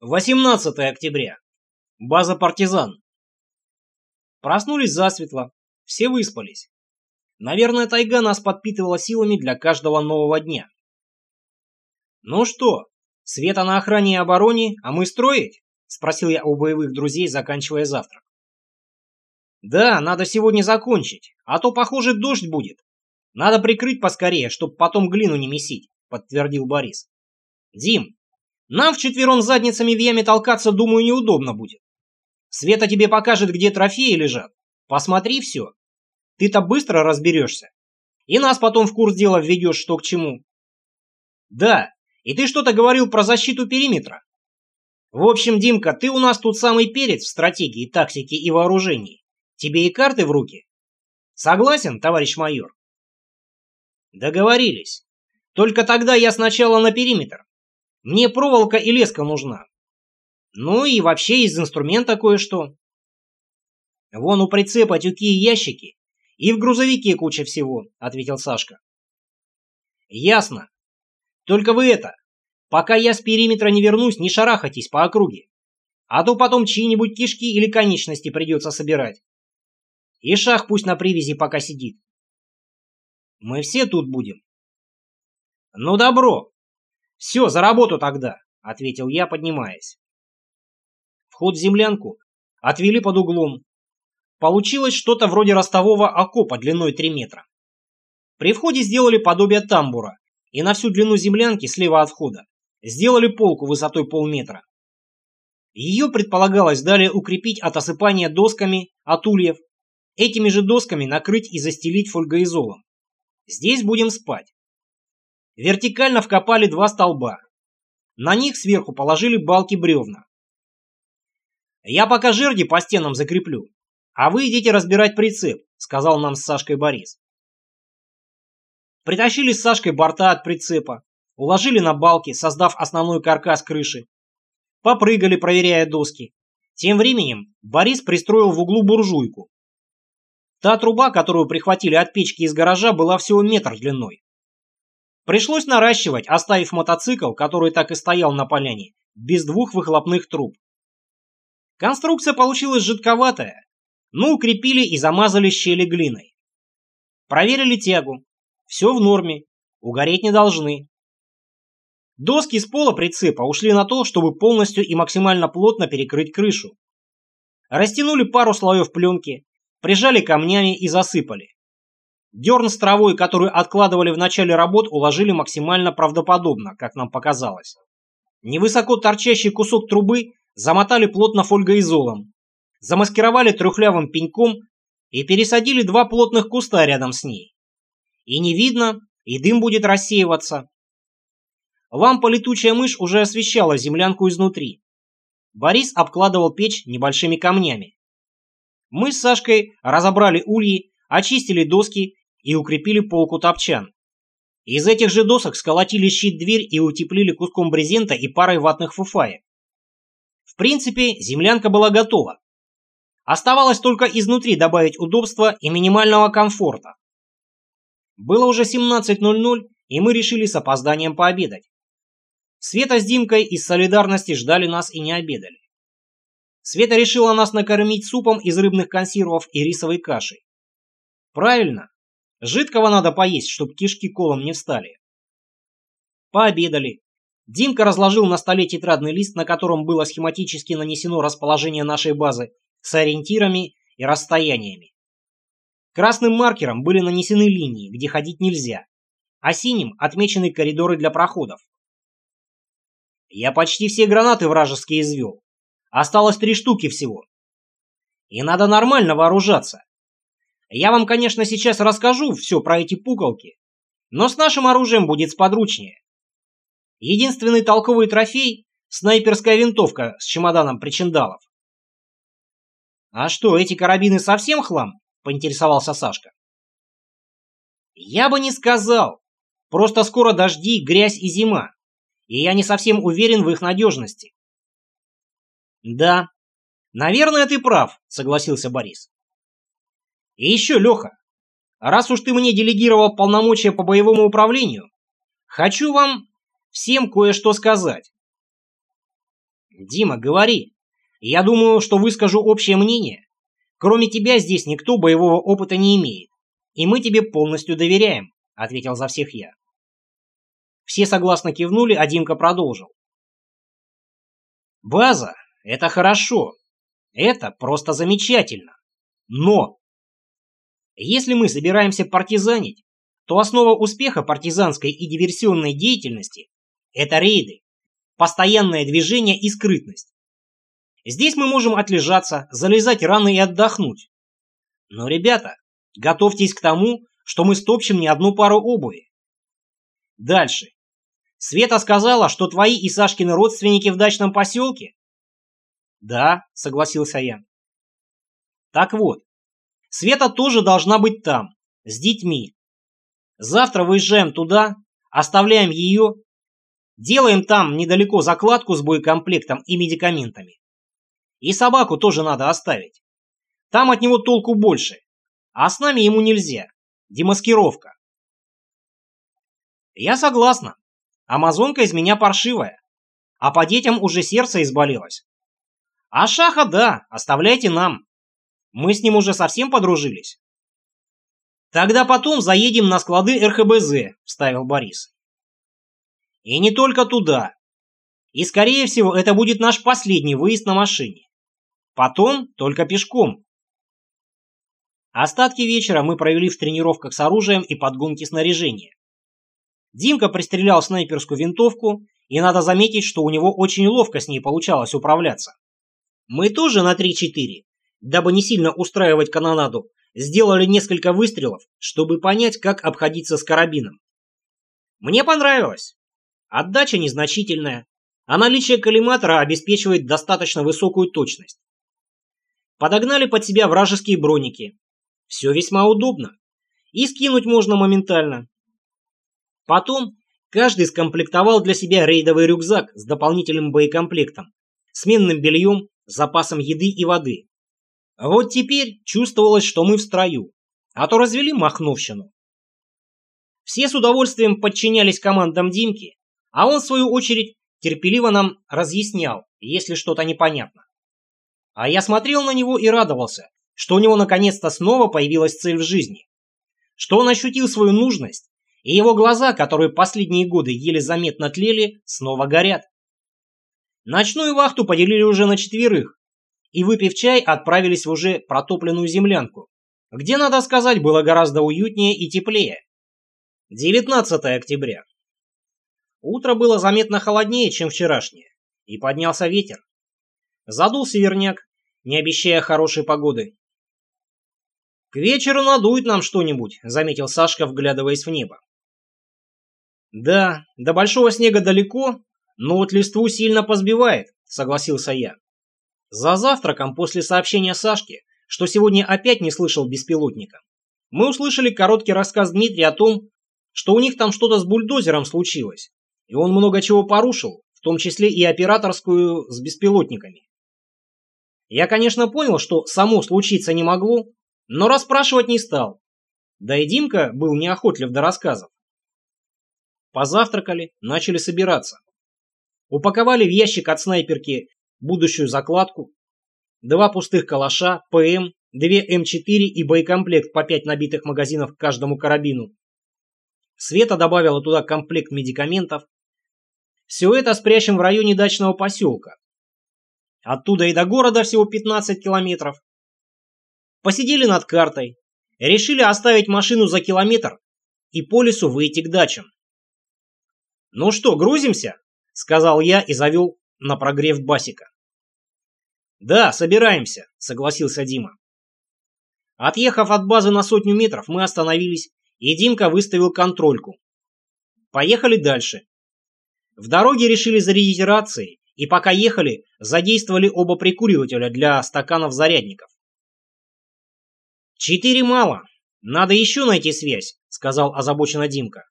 18 октября. База «Партизан». Проснулись засветло, все выспались. Наверное, тайга нас подпитывала силами для каждого нового дня. «Ну что, Света на охране и обороне, а мы строить?» — спросил я у боевых друзей, заканчивая завтрак. «Да, надо сегодня закончить, а то, похоже, дождь будет. Надо прикрыть поскорее, чтобы потом глину не месить», — подтвердил Борис. «Дим, нам вчетвером задницами в яме толкаться, думаю, неудобно будет. Света тебе покажет, где трофеи лежат. Посмотри все. Ты-то быстро разберешься. И нас потом в курс дела введешь, что к чему. Да, и ты что-то говорил про защиту периметра. В общем, Димка, ты у нас тут самый перец в стратегии, тактике и вооружении. Тебе и карты в руки. Согласен, товарищ майор? Договорились. Только тогда я сначала на периметр. Мне проволока и леска нужна. Ну и вообще из инструмента кое-что. Вон у прицепа тюки и ящики, и в грузовике куча всего, ответил Сашка. Ясно. Только вы это, пока я с периметра не вернусь, не шарахайтесь по округе. А то потом чьи-нибудь кишки или конечности придется собирать. И шах пусть на привязи пока сидит. Мы все тут будем. Ну добро, «Все, за работу тогда», — ответил я, поднимаясь. Вход в землянку отвели под углом. Получилось что-то вроде ростового окопа длиной 3 метра. При входе сделали подобие тамбура, и на всю длину землянки слева от входа сделали полку высотой полметра. Ее предполагалось далее укрепить от осыпания досками от ульев, этими же досками накрыть и застелить фольгоизолом. Здесь будем спать. Вертикально вкопали два столба. На них сверху положили балки бревна. «Я пока жерди по стенам закреплю, а вы идите разбирать прицеп», сказал нам с Сашкой Борис. Притащили с Сашкой борта от прицепа, уложили на балки, создав основной каркас крыши. Попрыгали, проверяя доски. Тем временем Борис пристроил в углу буржуйку. Та труба, которую прихватили от печки из гаража, была всего метр длиной. Пришлось наращивать, оставив мотоцикл, который так и стоял на поляне, без двух выхлопных труб. Конструкция получилась жидковатая, но укрепили и замазали щели глиной. Проверили тягу. Все в норме, угореть не должны. Доски с пола прицепа ушли на то, чтобы полностью и максимально плотно перекрыть крышу. Растянули пару слоев пленки, прижали камнями и засыпали. Дерн с травой, которую откладывали в начале работ, уложили максимально правдоподобно, как нам показалось. Невысоко торчащий кусок трубы замотали плотно фольгоизолом, замаскировали трухлявым пеньком и пересадили два плотных куста рядом с ней. И не видно, и дым будет рассеиваться. Лампа «Летучая мышь» уже освещала землянку изнутри. Борис обкладывал печь небольшими камнями. Мы с Сашкой разобрали ульи, очистили доски и укрепили полку топчан. Из этих же досок сколотили щит-дверь и утеплили куском брезента и парой ватных фуфаек. В принципе, землянка была готова. Оставалось только изнутри добавить удобства и минимального комфорта. Было уже 17.00, и мы решили с опозданием пообедать. Света с Димкой из солидарности ждали нас и не обедали. Света решила нас накормить супом из рыбных консервов и рисовой кашей. Правильно, Жидкого надо поесть, чтоб кишки колом не встали. Пообедали. Димка разложил на столе тетрадный лист, на котором было схематически нанесено расположение нашей базы с ориентирами и расстояниями. Красным маркером были нанесены линии, где ходить нельзя, а синим отмечены коридоры для проходов. Я почти все гранаты вражеские извел. Осталось три штуки всего. И надо нормально вооружаться. Я вам, конечно, сейчас расскажу все про эти пуколки, но с нашим оружием будет сподручнее. Единственный толковый трофей — снайперская винтовка с чемоданом причиндалов. «А что, эти карабины совсем хлам?» — поинтересовался Сашка. «Я бы не сказал. Просто скоро дожди, грязь и зима, и я не совсем уверен в их надежности». «Да, наверное, ты прав», — согласился Борис. И еще, Леха, раз уж ты мне делегировал полномочия по боевому управлению, хочу вам всем кое-что сказать. Дима, говори. Я думаю, что выскажу общее мнение. Кроме тебя здесь никто боевого опыта не имеет. И мы тебе полностью доверяем, ответил за всех я. Все согласно кивнули, а Димка продолжил. База — это хорошо. Это просто замечательно. Но если мы собираемся партизанить, то основа успеха партизанской и диверсионной деятельности – это рейды, постоянное движение и скрытность. Здесь мы можем отлежаться, залезать рано и отдохнуть. Но, ребята, готовьтесь к тому, что мы стопчем не одну пару обуви. Дальше. Света сказала, что твои и Сашкины родственники в дачном поселке? Да, согласился я. Так вот, Света тоже должна быть там, с детьми. Завтра выезжаем туда, оставляем ее, делаем там недалеко закладку с боекомплектом и медикаментами. И собаку тоже надо оставить. Там от него толку больше, а с нами ему нельзя. Демаскировка. Я согласна. Амазонка из меня паршивая. А по детям уже сердце изболелось. А Шаха, да, оставляйте нам. Мы с ним уже совсем подружились. Тогда потом заедем на склады РХБЗ, вставил Борис. И не только туда. И скорее всего это будет наш последний выезд на машине. Потом только пешком. Остатки вечера мы провели в тренировках с оружием и подгонке снаряжения. Димка пристрелял снайперскую винтовку, и надо заметить, что у него очень ловко с ней получалось управляться. Мы тоже на 3-4, дабы не сильно устраивать канонаду, сделали несколько выстрелов, чтобы понять, как обходиться с карабином. Мне понравилось. Отдача незначительная, а наличие коллиматора обеспечивает достаточно высокую точность. Подогнали под себя вражеские броники. Все весьма удобно. И скинуть можно моментально. Потом каждый скомплектовал для себя рейдовый рюкзак с дополнительным боекомплектом, сменным бельем, запасом еды и воды. Вот теперь чувствовалось, что мы в строю, а то развели махновщину. Все с удовольствием подчинялись командам Димки, а он, в свою очередь, терпеливо нам разъяснял, если что-то непонятно. А я смотрел на него и радовался, что у него наконец-то снова появилась цель в жизни, что он ощутил свою нужность и его глаза, которые последние годы еле заметно тлели, снова горят. Ночную вахту поделили уже на четверых, и, выпив чай, отправились в уже протопленную землянку, где, надо сказать, было гораздо уютнее и теплее. 19 октября. Утро было заметно холоднее, чем вчерашнее, и поднялся ветер. Задул северняк, не обещая хорошей погоды. «К вечеру надует нам что-нибудь», — заметил Сашка, вглядываясь в небо. «Да, до большого снега далеко, но вот листву сильно позбивает», — согласился я. За завтраком после сообщения Сашки, что сегодня опять не слышал беспилотника, мы услышали короткий рассказ Дмитрия о том, что у них там что-то с бульдозером случилось, и он много чего порушил, в том числе и операторскую с беспилотниками. Я, конечно, понял, что само случиться не могло, но расспрашивать не стал. Да и Димка был неохотлив до рассказов. Позавтракали, начали собираться. Упаковали в ящик от снайперки будущую закладку, два пустых калаша, ПМ, две М4 и боекомплект по 5 набитых магазинов к каждому карабину. Света добавила туда комплект медикаментов. Все это спрячем в районе дачного поселка. Оттуда и до города всего 15 километров. Посидели над картой, решили оставить машину за километр и по лесу выйти к дачам. «Ну что, грузимся?» — сказал я и завел на прогрев басика. «Да, собираемся», — согласился Дима. Отъехав от базы на сотню метров, мы остановились, и Димка выставил контрольку. Поехали дальше. В дороге решили зарядить рации, и пока ехали, задействовали оба прикуривателя для стаканов-зарядников. «Четыре мало. Надо еще найти связь», — сказал озабоченно Димка.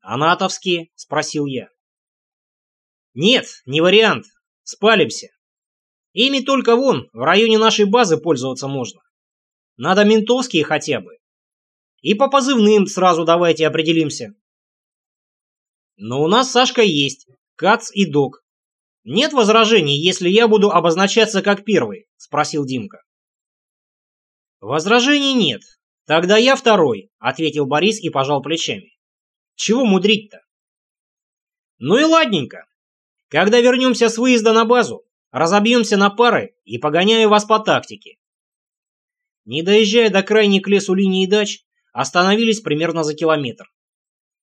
«А натовские?» — спросил я. «Нет, не вариант. Спалимся. Ими только вон, в районе нашей базы пользоваться можно. Надо ментовские хотя бы. И по позывным сразу давайте определимся. Но у нас Сашка есть, Кац и Док. «Нет возражений, если я буду обозначаться как первый?» – спросил Димка. «Возражений нет. Тогда я второй», – ответил Борис и пожал плечами. «Чего мудрить-то?» «Ну и ладненько. Когда вернемся с выезда на базу, разобьемся на пары и погоняю вас по тактике». Не доезжая до крайней к лесу линии дач, остановились примерно за километр.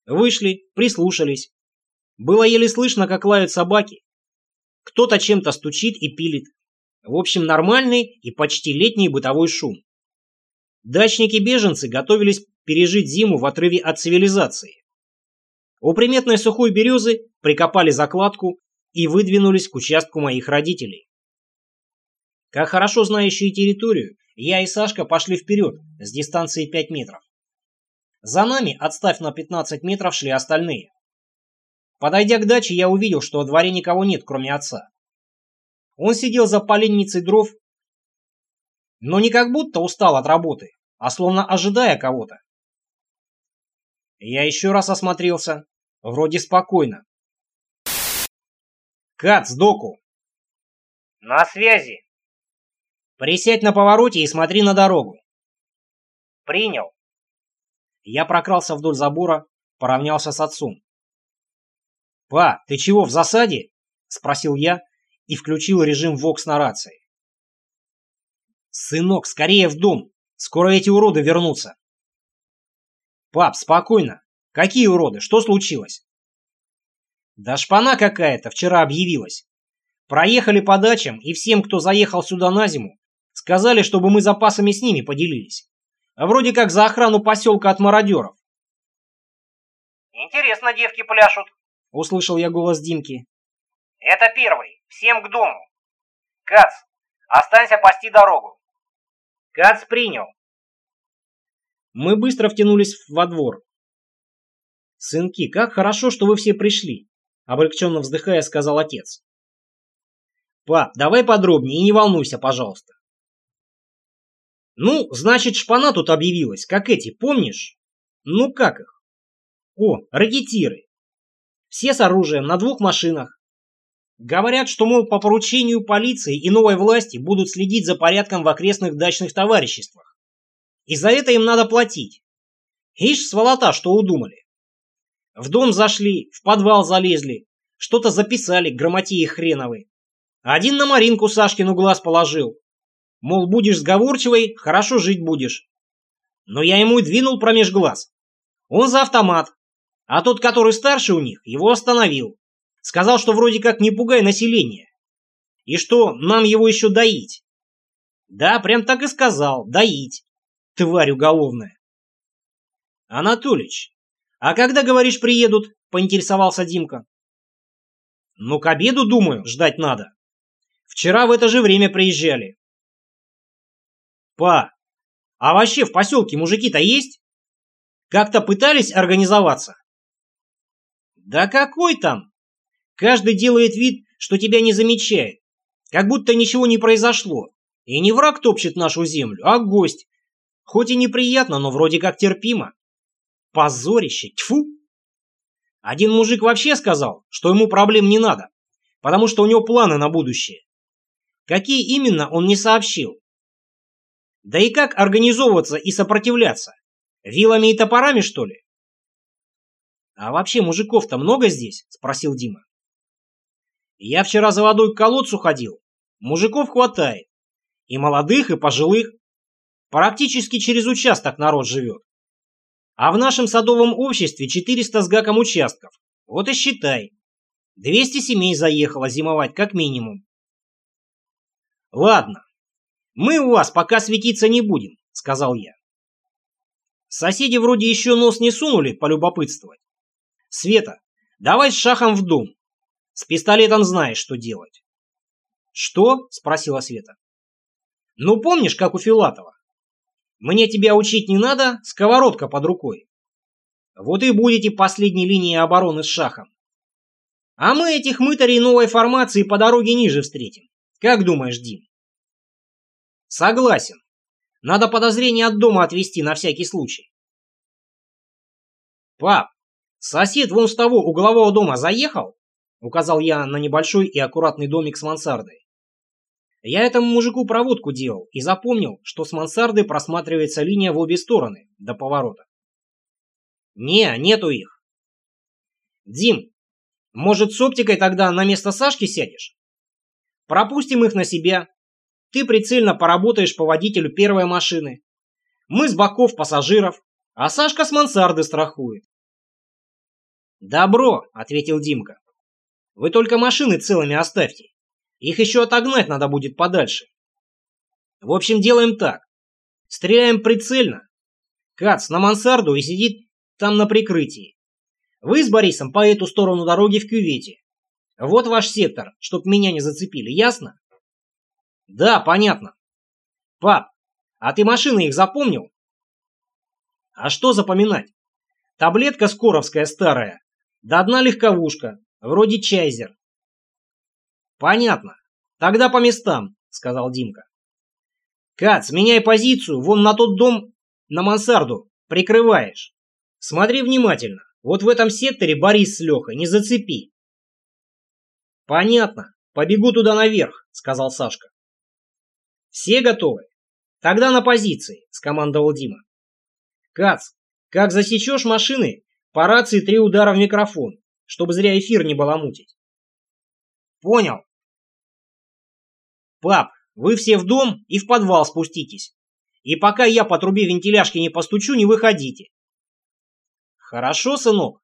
Вышли, прислушались. Было еле слышно, как лают собаки, кто-то чем-то стучит и пилит. В общем, нормальный и почти летний бытовой шум. Дачники-беженцы готовились пережить зиму в отрыве от цивилизации. У приметной сухой березы прикопали закладку и выдвинулись к участку моих родителей. Как хорошо знающие территорию, я и Сашка пошли вперед с дистанции 5 метров. За нами, отставь на 15 метров, шли остальные. Подойдя к даче, я увидел, что во дворе никого нет, кроме отца. Он сидел за поленницей дров, но не как будто устал от работы, а словно ожидая кого-то. Я еще раз осмотрелся. Вроде спокойно. Кац, доку. На связи. Присядь на повороте и смотри на дорогу. Принял. Я прокрался вдоль забора, поравнялся с отцом. «Па, ты чего, в засаде?» — спросил я и включил режим ВОКС на рации. «Сынок, скорее в дом! Скоро эти уроды вернутся!» «Пап, спокойно! Какие уроды? Что случилось?» «Да шпана какая-то вчера объявилась. Проехали по дачам, и всем, кто заехал сюда на зиму, сказали, чтобы мы запасами с ними поделились. А вроде как за охрану поселка от мародеров». «Интересно девки пляшут», — услышал я голос Димки. «Это первый. Всем к дому. Кац, останься пасти дорогу». Кац принял. Мы быстро втянулись во двор. «Сынки, как хорошо, что вы все пришли», — облегченно вздыхая, сказал отец. «Пап, давай подробнее и не волнуйся, пожалуйста». «Ну, значит, шпана тут объявилась, как эти, помнишь? Ну как их? О, ракетиры. Все с оружием, на двух машинах. Говорят, что, мол, по поручению полиции и новой власти будут следить за порядком в окрестных дачных товариществах. И за это им надо платить. Ишь, сволота, что удумали. В дом зашли, в подвал залезли, что-то записали, грамотеи хреновые. Один на Маринку Сашкину глаз положил. Мол, будешь сговорчивой, хорошо жить будешь. Но я ему и двинул промеж глаз. Он за автомат, а тот, который старше у них, его остановил. Сказал, что вроде как не пугай население. И что нам его еще доить. Да, прям так и сказал, доить. Тварь уголовная. Анатолич, а когда, говоришь, приедут? Поинтересовался Димка. Ну, к обеду, думаю, ждать надо. Вчера в это же время приезжали. Па, а вообще в поселке мужики-то есть? Как-то пытались организоваться? Да какой там? Каждый делает вид, что тебя не замечает. Как будто ничего не произошло. И не враг топчет нашу землю, а гость. Хоть и неприятно, но вроде как терпимо. Позорище, тьфу! Один мужик вообще сказал, что ему проблем не надо, потому что у него планы на будущее. Какие именно, он не сообщил. Да и как организовываться и сопротивляться? Вилами и топорами, что ли? «А вообще мужиков-то много здесь?» – спросил Дима. «Я вчера за водой к колодцу ходил. Мужиков хватает. И молодых, и пожилых. Практически через участок народ живет. А в нашем садовом обществе 400 с гаком участков. Вот и считай. 200 семей заехало зимовать как минимум. Ладно, мы у вас пока светиться не будем, сказал я. Соседи вроде еще нос не сунули полюбопытствовать. Света, давай с шахом в дом. С пистолетом знаешь, что делать. Что? Спросила Света. Ну помнишь, как у Филатова? Мне тебя учить не надо, сковородка под рукой. Вот и будете последней линией обороны с шахом. А мы этих мытарей новой формации по дороге ниже встретим. Как думаешь, Дим? Согласен. Надо подозрение от дома отвести на всякий случай. Пап, Сосед вон с того углового дома заехал? — указал я на небольшой и аккуратный домик с мансардой. Я этому мужику проводку делал и запомнил, что с мансарды просматривается линия в обе стороны, до поворота. Не, нету их. Дим, может, с оптикой тогда на место Сашки сядешь? Пропустим их на себя. Ты прицельно поработаешь по водителю первой машины. Мы с боков пассажиров, а Сашка с мансарды страхует. «Добро», — ответил Димка. «Вы только машины целыми оставьте. Их еще отогнать надо будет подальше. В общем, делаем так. Стреляем прицельно. Кац на мансарду и сидит там на прикрытии. Вы с Борисом по эту сторону дороги в кювете. Вот ваш сектор, чтоб меня не зацепили, ясно? Да, понятно. Пап, а ты машины их запомнил? А что запоминать? Таблетка скоровская старая, да одна легковушка, вроде чайзер. Понятно. Тогда по местам, сказал Димка. Кац, меняй позицию, вон на тот дом, на мансарду, прикрываешь. Смотри внимательно. Вот в этом секторе Борис с Лехой не зацепи. Понятно. Побегу туда наверх, сказал Сашка. Все готовы? Тогда на позиции, скомандовал Дима. Кац, как засечешь машины, по рации три удара в микрофон, чтобы зря эфир не баламутить. Понял. Пап, вы все в дом и в подвал спуститесь. И пока я по трубе вентиляшки не постучу, не выходите. Хорошо, сынок,